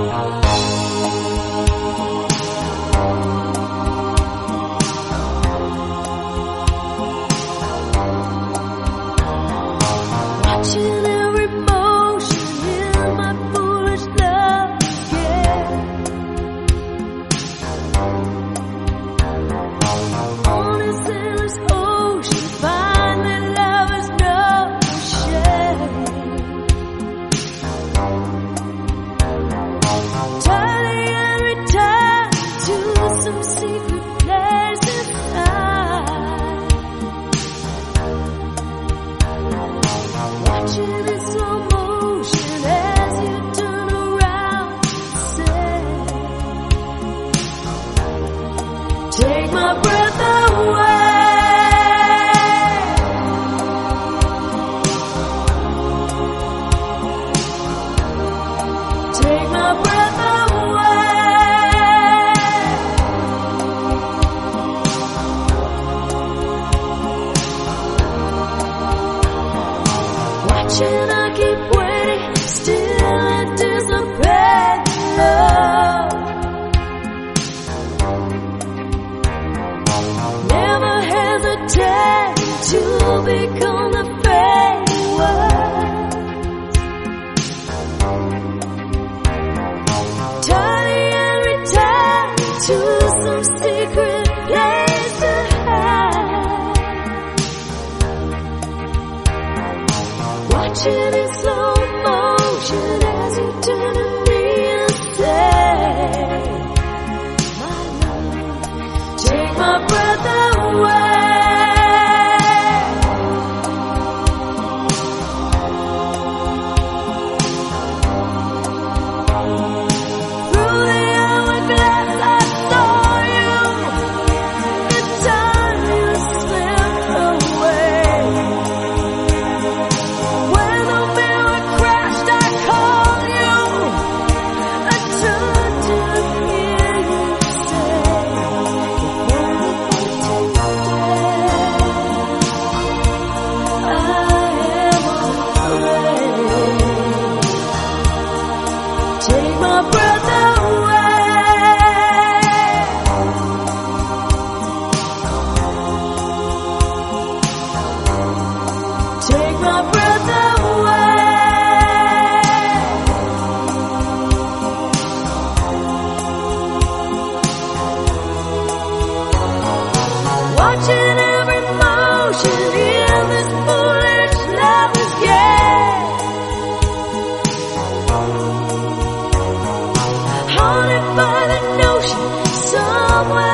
Watching In Watching in slow somewhere